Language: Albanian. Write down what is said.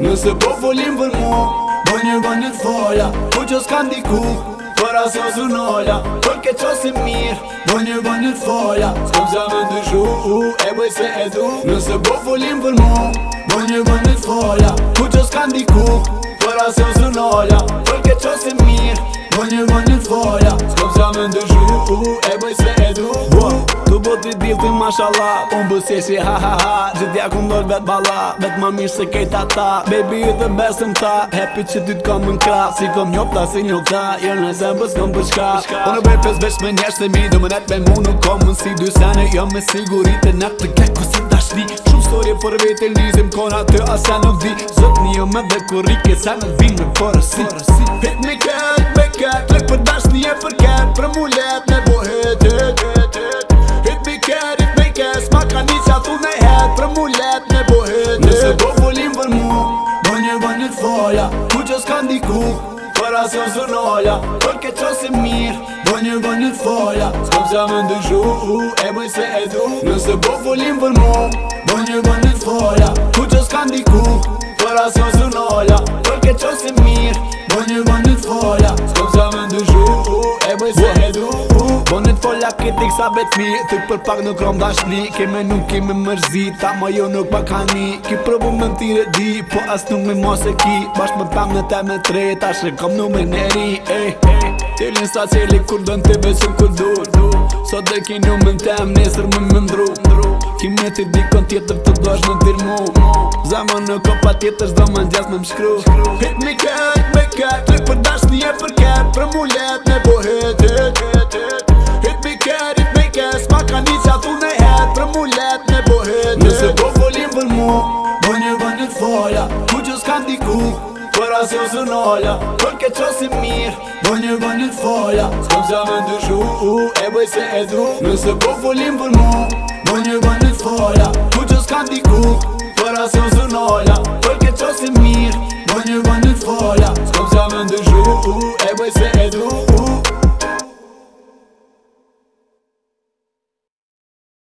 Nëse po folim për mu Bo një bo një të folja Po që s'kan di ku Për aso jo zë nolla Po ke që mirë Bo një bo një të folja S'kom zë me në E boj se e du Nëse po folim për mu Bo një bo një të folja Po që s'kan di ku Për aso jo zë nolla Po ke që mirë Bo, tu bo ti dil ti mashalla Po më që ha ha ha Gjithja ku ndoj vet bala Vet ma mirë se kejt ata Baby ju të besim ta Happy që ty t'kom në kra Si kom njop ta si njop ta Jo në zem bës kom bëshka Po në bërë fës besh me njerës të mi Do më net me mu nuk kom më si dy sene Jo me sigurit e nërë të kek kësit ta shti Shumë storje për vetë e lizim Kona të asa nuk di Zot një me dhe kur rike Sa nuk vim me forësi ka një qatu në Për mu letë me bohetë Nëse po folim për mu Bënje bënje të foja Ku që s'ka ndiku Për asë jo zë Për ke qësë mirë Bënje bënje të foja S'ka pëzja me ndëgju E bëj se e du Nëse po folim për mu Bënje Bonit folla këtë iksa vetëmi Thyk për pak nuk rom dashni Keme nuk kemi mërzi Ta ma jo nuk pa kani Ki provu me mti redi Po as nuk me mos e ki Bash me pëm në teme tre Ta shre kom nuk me neri Ej, ej Tjelin sa cili kur dën të besu ku dur Sot dhe ki nuk me tem Nesër me më ndru Ki me ti dikon tjetër të dojsh në dir mu Zama në pa tjetër zdo më ndjas me më shkru Hit me kët, me kët Lëk për dashni e për kët Për mullet shkolla Ku që s'kam diku Për asë jo së nolla Për ke qasë mirë Bo një bo një t'folla S'kam qa me ndyshu E bëj se e dru Nëse po folim për mu Bo një bo një t'folla Ku që s'kam diku Për asë jo së nolla Për ke qasë mirë Bo një bo një t'folla S'kam qa me ndyshu E bëj se e